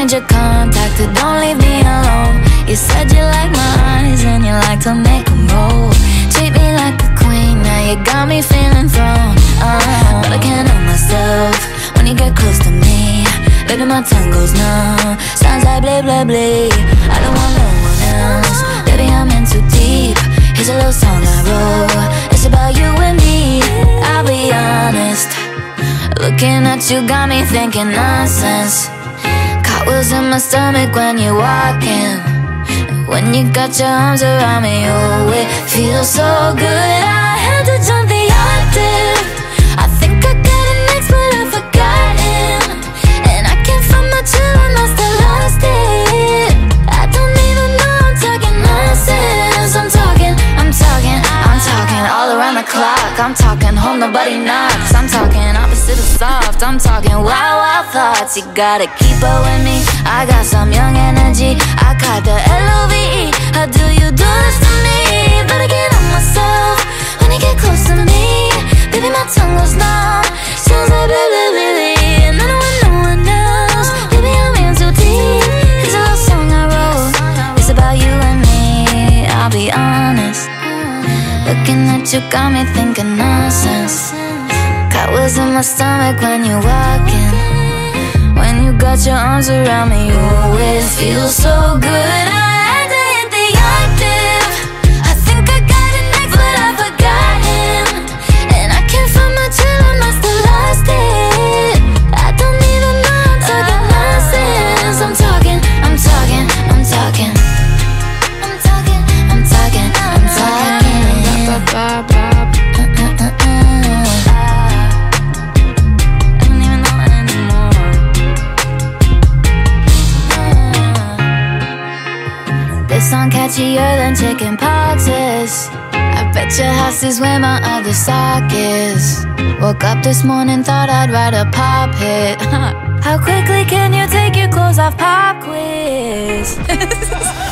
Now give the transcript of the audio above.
need your contact, don't leave me alone. You said you like my eyes and you like to make them roll. Treat me like a queen, now you got me feeling thrown. Uh, but I can't help myself when you get close to me. Baby, my tongue goes numb. Sounds like blah blah blah. I don't want no one else. Baby, I'm in too deep. Here's a little song I wrote. It's about you and me. I'll be honest. Looking at you got me thinking nonsense. Cartwheels in my stomach when you're walking. When you got your arms around me, oh, it feels so good. I had to jump the octave. I think I got an ex, but I've forgotten. And I can't find my chill, I still lost it. I don't even know I'm talking nonsense. I'm talking, I'm talking, I'm talking all around the clock. I'm talking home, nobody knocks. I'm talking opposite of soft. I'm talking wild, thoughts. You gotta keep up with me. I got some young energy. I caught the L O V E. How do you do this to me? Better get on myself when you get close to me. Baby, my tongue goes numb. Sounds like blah blah. And I don't want no one else. Baby, I'm in too deep. Here's a little song I wrote. It's about you and me. I'll be honest. Looking at you got me thinking nonsense. Cartwheels in my stomach when you're walking. When you got your arms around me, oh, it feels so good. This song catchier than chicken pox is. I bet your house is where my other sock is. Woke up this morning, thought I'd write a pop hit. How quickly can you take your clothes off? Pop quiz.